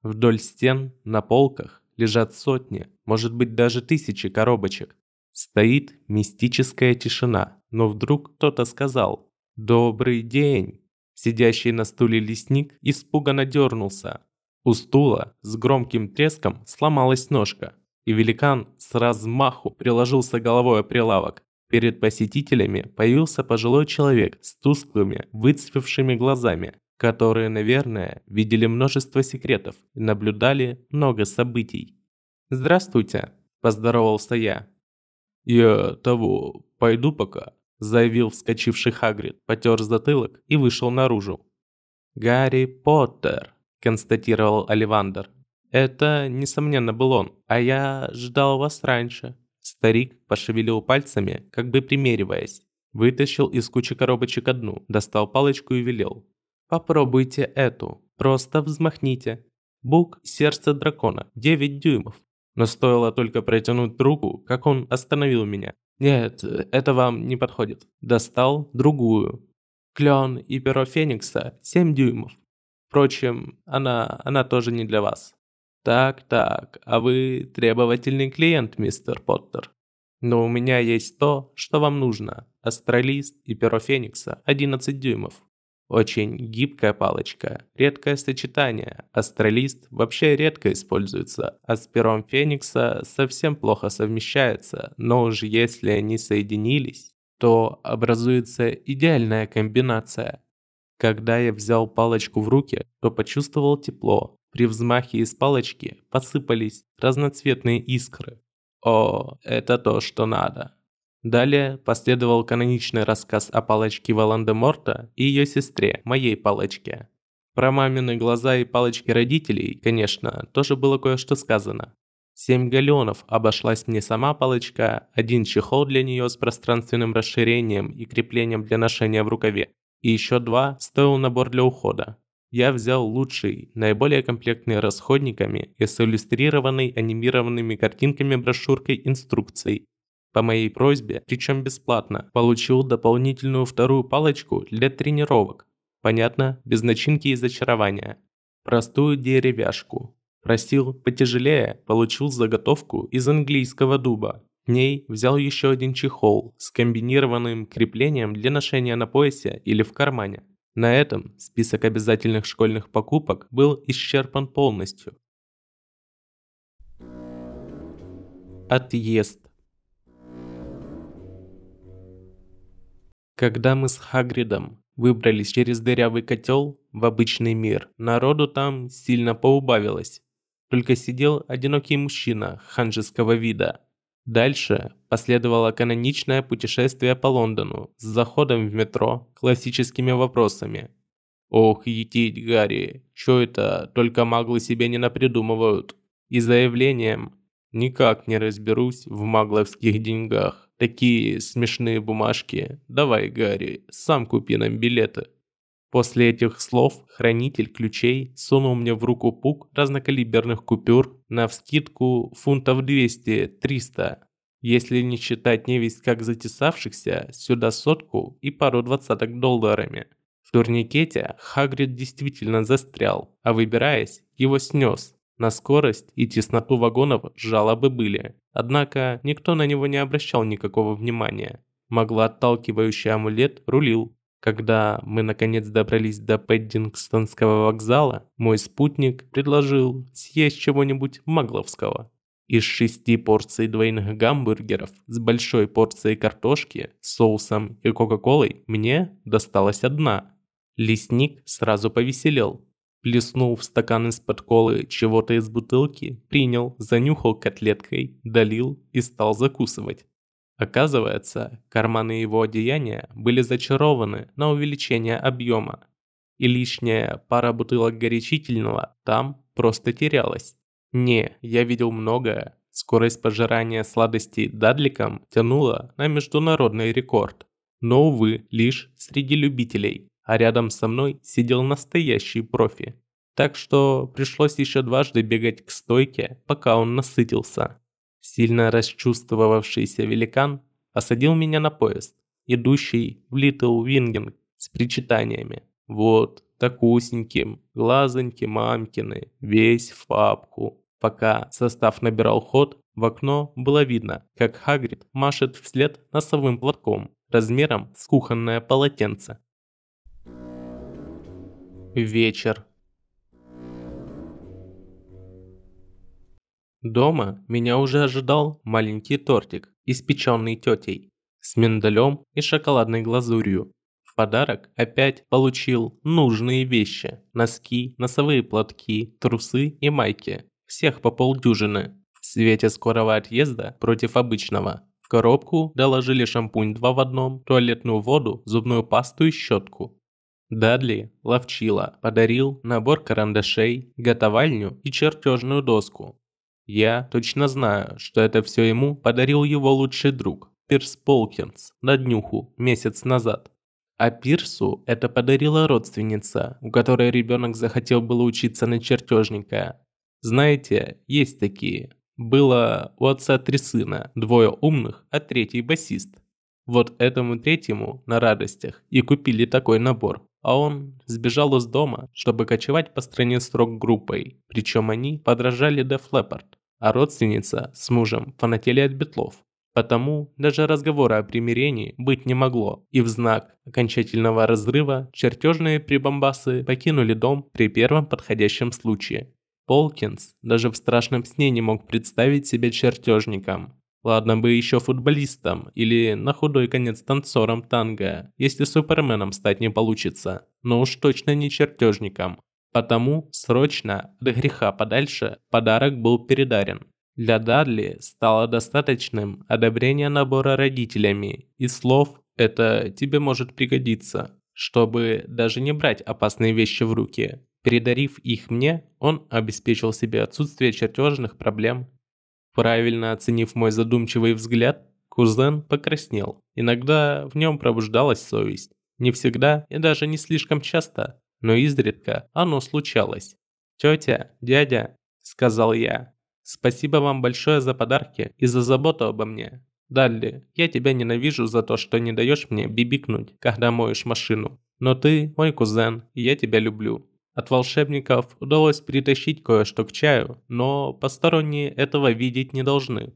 Speaker 1: Вдоль стен, на полках, лежат сотни, может быть даже тысячи коробочек. Стоит мистическая тишина, но вдруг кто-то сказал «Добрый день!». Сидящий на стуле лесник испуганно дернулся. У стула с громким треском сломалась ножка, и великан с размаху приложился головой о прилавок. Перед посетителями появился пожилой человек с тусклыми, выцвевшими глазами которые, наверное, видели множество секретов и наблюдали много событий. «Здравствуйте», – поздоровался я. «Я того, пойду пока», – заявил вскочивший Хагрид, потер затылок и вышел наружу. «Гарри Поттер», – констатировал Оливандер. Это, несомненно, был он, а я ждал вас раньше. Старик пошевелил пальцами, как бы примериваясь. Вытащил из кучи коробочек одну, достал палочку и велел. «Попробуйте эту, просто взмахните». Бук – сердце дракона, 9 дюймов. Но стоило только протянуть руку, как он остановил меня. «Нет, это вам не подходит». Достал другую. Клен и перо Феникса, 7 дюймов. Впрочем, она, она тоже не для вас. Так-так, а вы требовательный клиент, мистер Поттер. Но у меня есть то, что вам нужно. Астралист и перо Феникса 11 дюймов. Очень гибкая палочка, редкое сочетание. Астралист вообще редко используется, а с пером Феникса совсем плохо совмещается, но уж если они соединились, то образуется идеальная комбинация. Когда я взял палочку в руки, то почувствовал тепло, при взмахе из палочки посыпались разноцветные искры. О, это то, что надо. Далее последовал каноничный рассказ о палочке Волан-де-Морта и ее сестре, моей палочке. Про мамины глаза и палочки родителей, конечно, тоже было кое-что сказано. Семь галеонов обошлась мне сама палочка, один чехол для нее с пространственным расширением и креплением для ношения в рукаве, и еще два стоил набор для ухода я взял лучший, наиболее комплектный расходниками и с иллюстрированной анимированными картинками брошюркой инструкций. По моей просьбе, причем бесплатно, получил дополнительную вторую палочку для тренировок. Понятно, без начинки и зачарования. Простую деревяшку. Просил потяжелее, получил заготовку из английского дуба. В ней взял еще один чехол с комбинированным креплением для ношения на поясе или в кармане. На этом список обязательных школьных покупок был исчерпан полностью. Отъезд Когда мы с Хагридом выбрались через дырявый котел в обычный мир, народу там сильно поубавилось. Только сидел одинокий мужчина ханжеского вида, Дальше последовало каноничное путешествие по Лондону с заходом в метро, классическими вопросами. «Ох, етить, Гарри, чё это, только маглы себе не напридумывают?» И заявлением «Никак не разберусь в магловских деньгах. Такие смешные бумажки. Давай, Гарри, сам купи нам билеты». После этих слов хранитель ключей сунул мне в руку пук разнокалиберных купюр на вскидку фунтов 200-300, если не считать невесть как затесавшихся сюда сотку и пару двадцаток долларами. В турникете Хагрид действительно застрял, а выбираясь, его снес. На скорость и тесноту вагонов жалобы были, однако никто на него не обращал никакого внимания. Моглоотталкивающий амулет рулил, когда мы наконец добрались до Пэддингстонского вокзала, мой спутник предложил съесть чего-нибудь магловского. Из шести порций двойных гамбургеров с большой порцией картошки, соусом и кока-колой мне досталась одна. Лесник сразу повеселел. Плеснул в стакан из-под колы чего-то из бутылки, принял, занюхал котлеткой, долил и стал закусывать. Оказывается, карманы его одеяния были зачарованы на увеличение объема, и лишняя пара бутылок горячительного там просто терялась. Не, я видел многое. Скорость пожирания сладостей дадликом тянула на международный рекорд. Но, увы, лишь среди любителей, а рядом со мной сидел настоящий профи. Так что пришлось еще дважды бегать к стойке, пока он насытился. Сильно расчувствовавшийся великан осадил меня на поезд, идущий в Литл Вингинг с причитаниями. Вот, такусеньким, глазоньки мамкины, весь в папку. Пока состав набирал ход, в окно было видно, как Хагрид машет вслед носовым платком размером с кухонное полотенце. Вечер. Дома меня уже ожидал маленький тортик, испеченный тетей, с миндалем и шоколадной глазурью. В подарок опять получил нужные вещи – носки, носовые платки, трусы и майки. Всех по полдюжины. В свете скорого отъезда против обычного. В коробку доложили шампунь два в одном, туалетную воду, зубную пасту и щетку. Дадли ловчила, подарил набор карандашей, готовальню и чертежную доску. Я точно знаю, что это все ему подарил его лучший друг, Пирс Полкинс, на днюху, месяц назад. А Пирсу это подарила родственница, у которой ребенок захотел было учиться на чертежника. Знаете, есть такие. Было у отца три сына, двое умных, а третий басист. Вот этому третьему на радостях и купили такой набор. А он сбежал из дома, чтобы кочевать по стране с рок-группой. Причем они подражали Def Leppard. А родственница с мужем фанатели от битлов. Потому даже разговора о примирении быть не могло, и в знак окончательного разрыва чертежные прибамбасы покинули дом при первом подходящем случае. Полкинс даже в страшном сне не мог представить себя чертежником. Ладно бы еще футболистом или на худой конец танцором танго, если суперменом стать не получится, но уж точно не чертежником. Потому срочно, до греха подальше, подарок был передарен. Для Дадли стало достаточным одобрение набора родителями и слов «это тебе может пригодиться», чтобы даже не брать опасные вещи в руки. Передарив их мне, он обеспечил себе отсутствие чертежных проблем Правильно оценив мой задумчивый взгляд, кузен покраснел. Иногда в нем пробуждалась совесть. Не всегда и даже не слишком часто, но изредка оно случалось. «Тетя, дядя», – сказал я, – «спасибо вам большое за подарки и за заботу обо мне. Далли, я тебя ненавижу за то, что не даешь мне бибикнуть, когда моешь машину. Но ты мой кузен, и я тебя люблю. От волшебников удалось перетащить кое-что к чаю, но посторонние этого видеть не должны.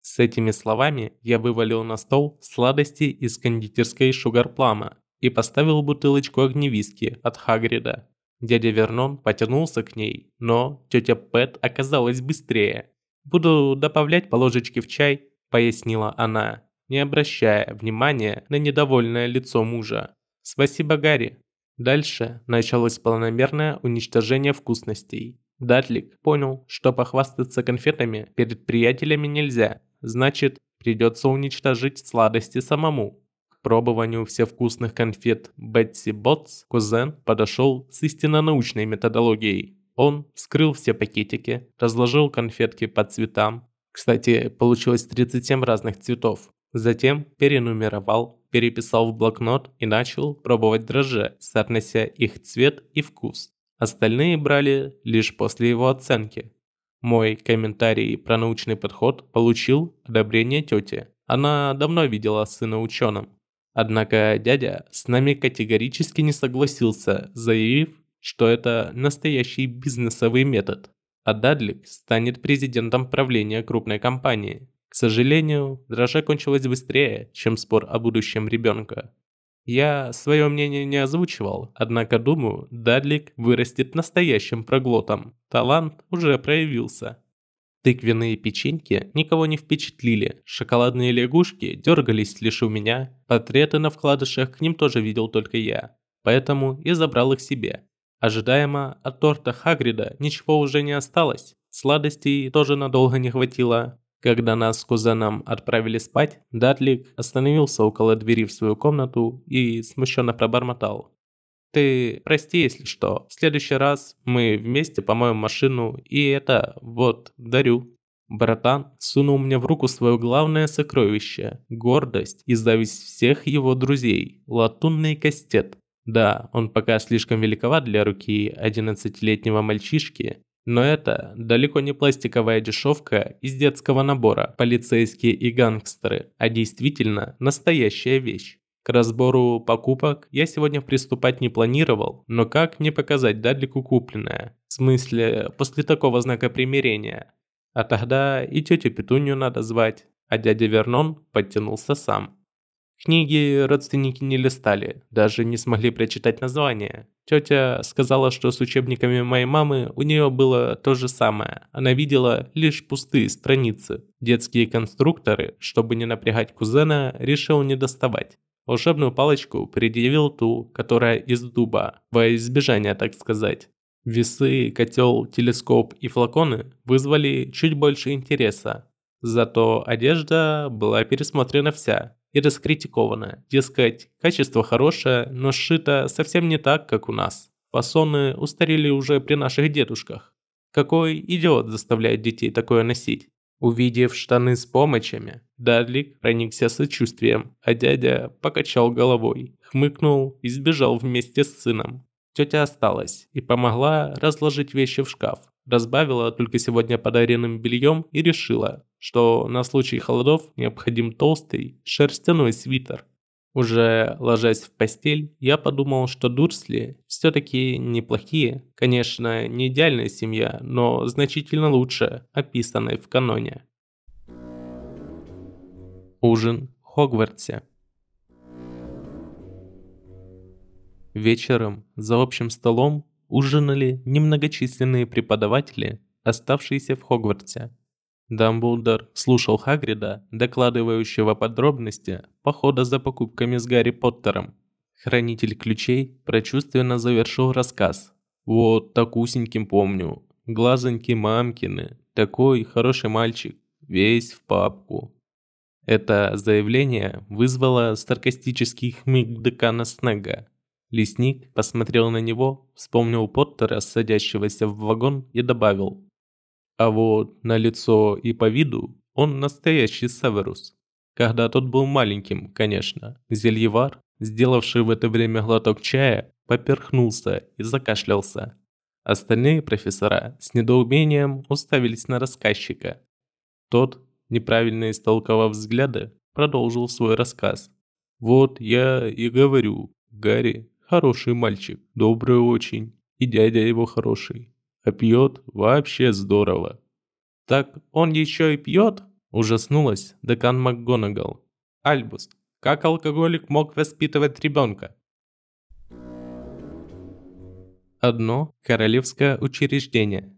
Speaker 1: С этими словами я вывалил на стол сладости из кондитерской Шугарплама и поставил бутылочку огневиски от Хагрида. Дядя Вернон потянулся к ней, но тетя Пэт оказалась быстрее. «Буду добавлять по ложечке в чай», – пояснила она, не обращая внимания на недовольное лицо мужа. «Спасибо, Гарри. Дальше началось планомерное уничтожение вкусностей. Датлик понял, что похвастаться конфетами перед приятелями нельзя, значит, придется уничтожить сладости самому. К пробованию всевкусных конфет Бетси Ботс кузен подошел с истинно научной методологией. Он вскрыл все пакетики, разложил конфетки по цветам. Кстати, получилось 37 разных цветов. Затем перенумеровал переписал в блокнот и начал пробовать дрожжи, соотнося их цвет и вкус. Остальные брали лишь после его оценки. Мой комментарий про научный подход получил одобрение тети. Она давно видела сына ученым. Однако дядя с нами категорически не согласился, заявив, что это настоящий бизнесовый метод. А Дадлик станет президентом правления крупной компании. К сожалению, дрожа кончилась быстрее, чем спор о будущем ребенка. Я свое мнение не озвучивал, однако думаю, Дадлик вырастет настоящим проглотом. Талант уже проявился. Тыквенные печеньки никого не впечатлили, шоколадные лягушки дергались лишь у меня, портреты на вкладышах к ним тоже видел только я, поэтому и забрал их себе. Ожидаемо от торта Хагрида ничего уже не осталось, сладостей тоже надолго не хватило, когда нас с кузеном отправили спать, Датлик остановился около двери в свою комнату и смущенно пробормотал. «Ты прости, если что. В следующий раз мы вместе помоем машину, и это, вот, дарю». Братан сунул мне в руку свое главное сокровище – гордость и зависть всех его друзей – латунный кастет. Да, он пока слишком великоват для руки 11-летнего мальчишки, но это далеко не пластиковая дешевка из детского набора «Полицейские и гангстеры», а действительно настоящая вещь. К разбору покупок я сегодня приступать не планировал, но как не показать Дадлику купленное? В смысле, после такого знака примирения. А тогда и тетю Петунью надо звать, а дядя Вернон подтянулся сам. Книги родственники не листали, даже не смогли прочитать название. Тетя сказала, что с учебниками моей мамы у нее было то же самое. Она видела лишь пустые страницы. Детские конструкторы, чтобы не напрягать кузена, решил не доставать. Волшебную палочку предъявил ту, которая из дуба, во избежание, так сказать. Весы, котел, телескоп и флаконы вызвали чуть больше интереса. Зато одежда была пересмотрена вся, и раскритиковано. Дескать, качество хорошее, но сшито совсем не так, как у нас. Фасоны устарели уже при наших дедушках. Какой идиот заставляет детей такое носить? Увидев штаны с помощами, Дадлик проникся сочувствием, а дядя покачал головой, хмыкнул и сбежал вместе с сыном. Тетя осталась и помогла разложить вещи в шкаф. Разбавила только сегодня подаренным бельем и решила, что на случай холодов необходим толстый шерстяной свитер. Уже ложась в постель, я подумал, что Дурсли все-таки неплохие. Конечно, не идеальная семья, но значительно лучше описанной в каноне. Ужин в Хогвартсе Вечером за общим столом ужинали немногочисленные преподаватели, оставшиеся в Хогвартсе. Дамблдор слушал Хагрида, докладывающего подробности похода за покупками с Гарри Поттером. Хранитель ключей прочувственно завершил рассказ. «Вот такусеньким помню. Глазоньки мамкины. Такой хороший мальчик. Весь в папку». Это заявление вызвало саркастический хмык декана Снега. Лесник посмотрел на него, вспомнил Поттера, садящегося в вагон, и добавил – а вот на лицо и по виду он настоящий Северус. Когда тот был маленьким, конечно, зельевар, сделавший в это время глоток чая, поперхнулся и закашлялся. Остальные профессора с недоумением уставились на рассказчика. Тот, неправильно истолковав взгляды, продолжил свой рассказ. «Вот я и говорю, Гарри хороший мальчик, добрый очень, и дядя его хороший а пьет вообще здорово. Так он еще и пьет? Ужаснулась декан МакГонагал. Альбус, как алкоголик мог воспитывать ребенка? Одно королевское учреждение.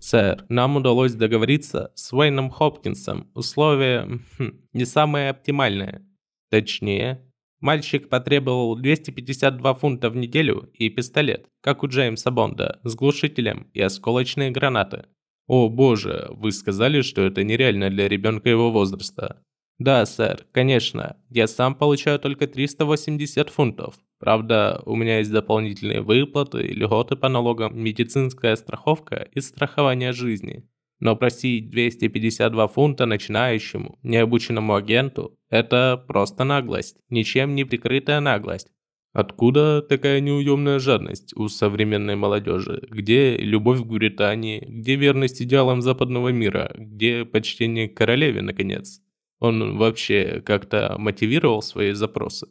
Speaker 1: Сэр, нам удалось договориться с Уэйном Хопкинсом. Условия хм, не самые оптимальные. Точнее, Мальчик потребовал 252 фунта в неделю и пистолет, как у Джеймса Бонда, с глушителем и осколочные гранаты. О боже, вы сказали, что это нереально для ребенка его возраста. Да, сэр, конечно. Я сам получаю только 380 фунтов. Правда, у меня есть дополнительные выплаты, льготы по налогам, медицинская страховка и страхование жизни. Но просить 252 фунта начинающему, необученному агенту – это просто наглость, ничем не прикрытая наглость. Откуда такая неуемная жадность у современной молодежи? Где любовь к Британии? Где верность идеалам западного мира? Где почтение к королеве, наконец? Он вообще как-то мотивировал свои запросы?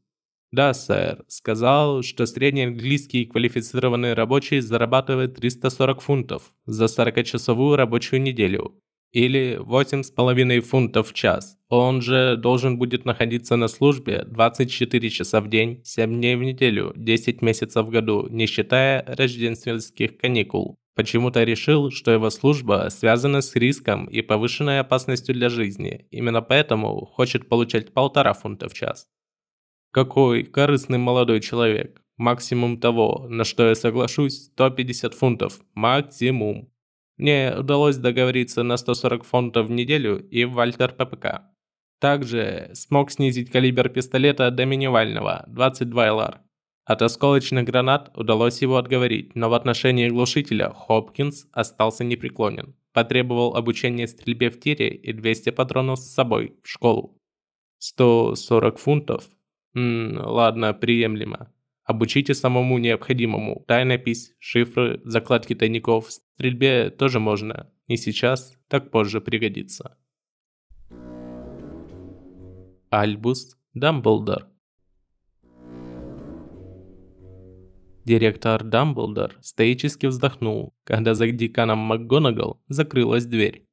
Speaker 1: Да, сэр. Сказал, что средний английский квалифицированный рабочий зарабатывает 340 фунтов за 40-часовую рабочую неделю. Или 8,5 фунтов в час. Он же должен будет находиться на службе 24 часа в день, 7 дней в неделю, 10 месяцев в году, не считая рождественских каникул. Почему-то решил, что его служба связана с риском и повышенной опасностью для жизни. Именно поэтому хочет получать полтора фунта в час. Какой корыстный молодой человек. Максимум того, на что я соглашусь, 150 фунтов. Максимум. Мне удалось договориться на 140 фунтов в неделю и Вальтер ППК. Также смог снизить калибр пистолета до минимального, 22 ЛР. От осколочных гранат удалось его отговорить, но в отношении глушителя Хопкинс остался непреклонен. Потребовал обучения стрельбе в тире и 200 патронов с собой в школу. 140 фунтов М ладно, приемлемо. Обучите самому необходимому. Тайнопись, шифры, закладки тайников. Стрельбе тоже можно. Не сейчас, так позже пригодится. Альбус Дамблдор Директор Дамблдор стоически вздохнул, когда за деканом МакГонагал закрылась дверь.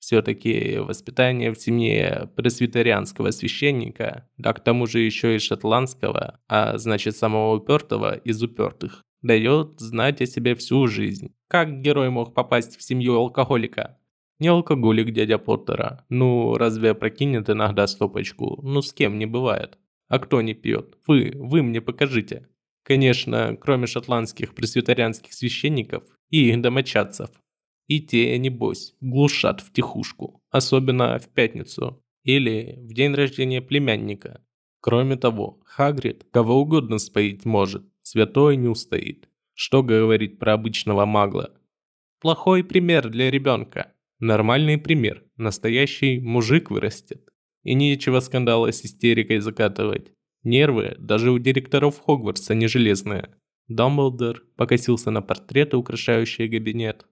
Speaker 1: Все-таки воспитание в семье пресвитерианского священника, да к тому же еще и шотландского, а значит самого упертого из упертых, дает знать о себе всю жизнь. Как герой мог попасть в семью алкоголика? Не алкоголик дядя Поттера. Ну, разве прокинет иногда стопочку? Ну, с кем не бывает. А кто не пьет? Вы, вы мне покажите. Конечно, кроме шотландских пресвитерианских священников и их домочадцев. И те, небось, глушат в тихушку, особенно в пятницу или в день рождения племянника. Кроме того, Хагрид кого угодно споить может, святой не устоит. Что говорить про обычного магла? Плохой пример для ребенка. Нормальный пример. Настоящий мужик вырастет. И нечего скандала с истерикой закатывать. Нервы даже у директоров Хогвартса не железные. Дамблдор покосился на портреты, украшающие кабинет.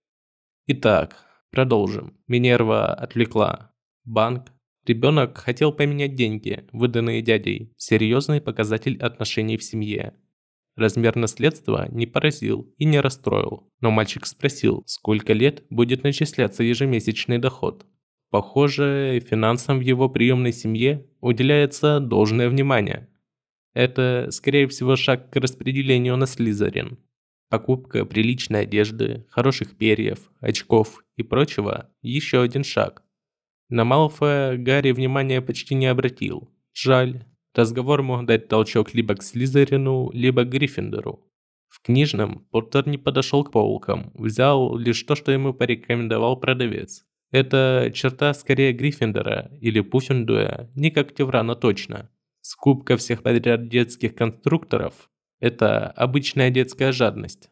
Speaker 1: Итак, продолжим. Минерва отвлекла. Банк. Ребенок хотел поменять деньги, выданные дядей. Серьезный показатель отношений в семье. Размер наследства не поразил и не расстроил, но мальчик спросил, сколько лет будет начисляться ежемесячный доход. Похоже, финансам в его приемной семье уделяется должное внимание. Это, скорее всего, шаг к распределению на Слизерин. Покупка приличной одежды, хороших перьев, очков и прочего – еще один шаг. На Малфоя Гарри внимания почти не обратил. Жаль, Разговор мог дать толчок либо к Слизерину, либо к Гриффиндору. В книжном Поттер не подошел к полкам, взял лишь то, что ему порекомендовал продавец. Это черта скорее Гриффиндора или Пуффендуя, не как Теврана точно. Скупка всех подряд детских конструкторов – это обычная детская жадность.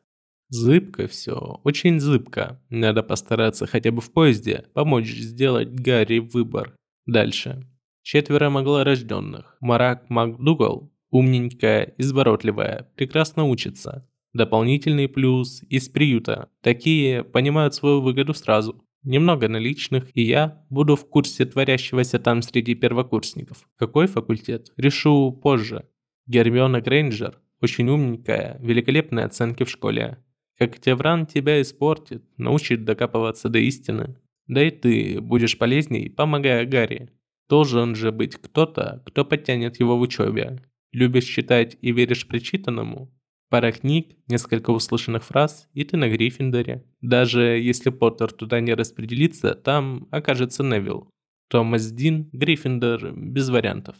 Speaker 1: Зыбко все, очень зыбко. Надо постараться хотя бы в поезде помочь сделать Гарри выбор. Дальше четверо маглорожденных. Марак МакДугал, умненькая, изворотливая, прекрасно учится. Дополнительный плюс из приюта. Такие понимают свою выгоду сразу. Немного наличных, и я буду в курсе творящегося там среди первокурсников. Какой факультет? Решу позже. Гермиона Грейнджер, очень умненькая, великолепные оценки в школе. Как Тевран тебя испортит, научит докапываться до истины. Да и ты будешь полезней, помогая Гарри. Должен же быть кто-то, кто подтянет его в учебе. Любишь читать и веришь прочитанному? Пара книг, несколько услышанных фраз, и ты на Гриффиндоре. Даже если Поттер туда не распределится, там окажется Невилл. Томас Дин, Гриффиндор, без вариантов.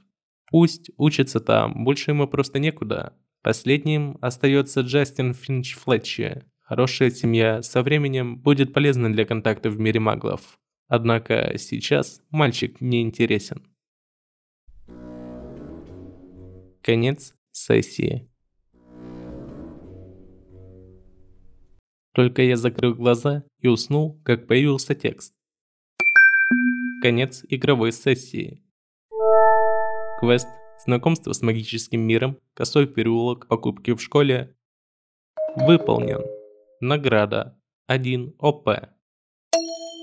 Speaker 1: Пусть учится там, больше ему просто некуда. Последним остается Джастин Финч Флетчи. Хорошая семья со временем будет полезна для контакта в мире маглов. Однако сейчас мальчик не интересен. Конец сессии. Только я закрыл глаза и уснул, как появился текст. Конец игровой сессии. Квест «Знакомство с магическим миром», «Косой переулок», «Покупки в школе» выполнен. Награда 1 ОП.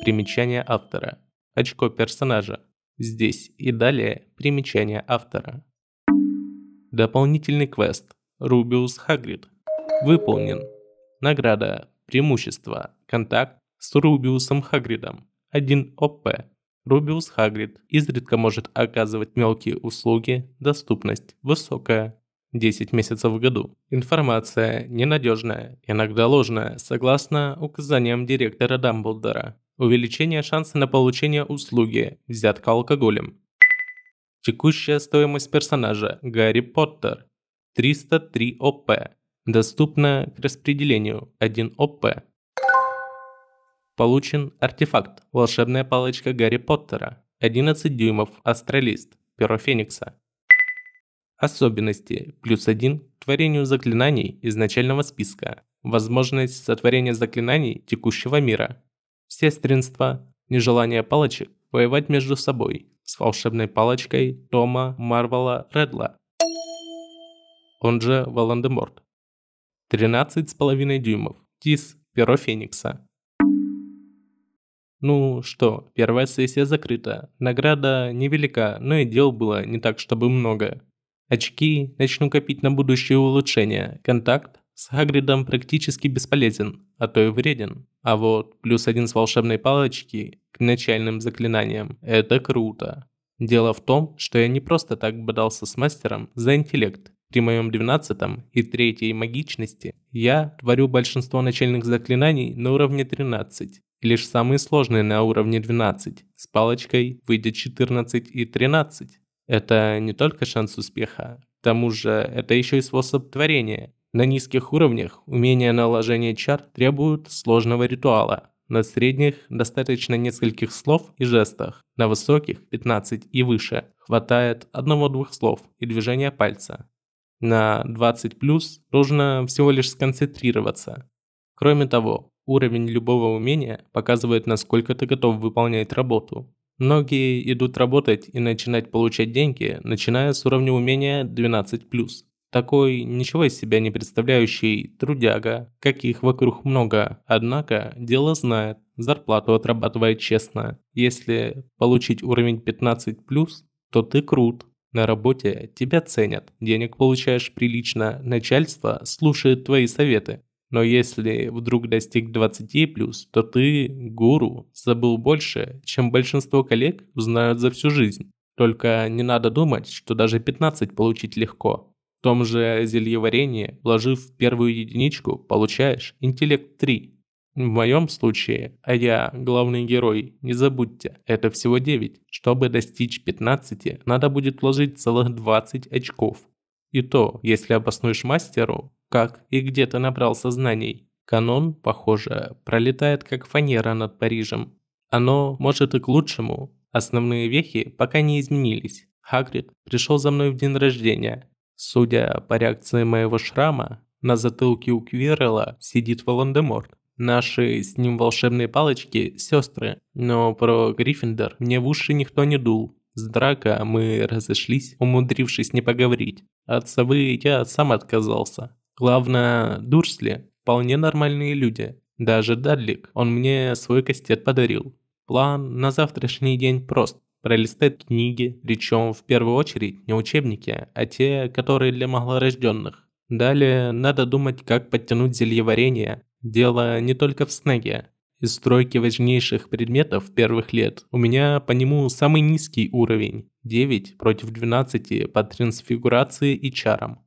Speaker 1: Примечание автора. Очко персонажа. Здесь и далее примечание автора. Дополнительный квест. Рубиус Хагрид. Выполнен. Награда. Преимущество. Контакт с Рубиусом Хагридом. 1 ОП. Рубиус Хагрид изредка может оказывать мелкие услуги, доступность высокая. 10 месяцев в году. Информация ненадежная, иногда ложная, согласно указаниям директора Дамблдора. Увеличение шанса на получение услуги, взятка алкоголем. Текущая стоимость персонажа Гарри Поттер 303 ОП. Доступна к распределению 1 ОП. Получен артефакт Волшебная палочка Гарри Поттера 11 дюймов Астралист Перо Феникса. Особенности плюс 1 к творению заклинаний изначального списка. Возможность сотворения заклинаний текущего мира сестринство, нежелание палочек воевать между собой с волшебной палочкой Тома Марвела Редла, он же Волан-де-Морт. 13,5 дюймов. Тис, перо Феникса. Ну что, первая сессия закрыта. Награда невелика, но и дел было не так, чтобы много. Очки начну копить на будущее улучшения. Контакт с Хагридом практически бесполезен, а то и вреден. А вот плюс один с волшебной палочки к начальным заклинаниям – это круто. Дело в том, что я не просто так бодался с мастером за интеллект. При моем 12 и третьей магичности я творю большинство начальных заклинаний на уровне 13. И лишь самые сложные на уровне 12. С палочкой выйдет 14 и 13. Это не только шанс успеха, к тому же это еще и способ творения. На низких уровнях умение наложения чар требует сложного ритуала. На средних достаточно нескольких слов и жестах. На высоких 15 и выше хватает одного-двух слов и движения пальца. На 20 плюс нужно всего лишь сконцентрироваться. Кроме того, уровень любого умения показывает, насколько ты готов выполнять работу. Многие идут работать и начинать получать деньги, начиная с уровня умения 12 плюс. Такой ничего из себя не представляющий трудяга, каких вокруг много, однако дело знает, зарплату отрабатывает честно. Если получить уровень 15+, то ты крут, на работе тебя ценят, денег получаешь прилично, начальство слушает твои советы. Но если вдруг достиг 20 плюс, то ты, гуру, забыл больше, чем большинство коллег знают за всю жизнь. Только не надо думать, что даже 15 получить легко. В том же зельеварении, вложив первую единичку, получаешь интеллект 3. В моем случае, а я главный герой, не забудьте, это всего 9. Чтобы достичь 15, надо будет вложить целых 20 очков. И то, если обоснуешь мастеру, как и где ты набрался знаний. Канон, похоже, пролетает как фанера над Парижем. Оно может и к лучшему. Основные вехи пока не изменились. Хагрид пришел за мной в день рождения. Судя по реакции моего шрама, на затылке у Квиррелла сидит Волан-де-Морт. Наши с ним волшебные палочки – сестры, но про Гриффиндор мне в уши никто не дул. С Драка мы разошлись, умудрившись не поговорить. От совы я сам отказался. Главное, Дурсли – вполне нормальные люди. Даже Дадлик, он мне свой кастет подарил. План на завтрашний день прост. Пролистать книги, причем в первую очередь не учебники, а те, которые для малорожденных. Далее надо думать, как подтянуть зельеварение, Дело не только в снеге. Из стройки важнейших предметов первых лет у меня по нему самый низкий уровень – 9 против 12 по трансфигурации и чарам.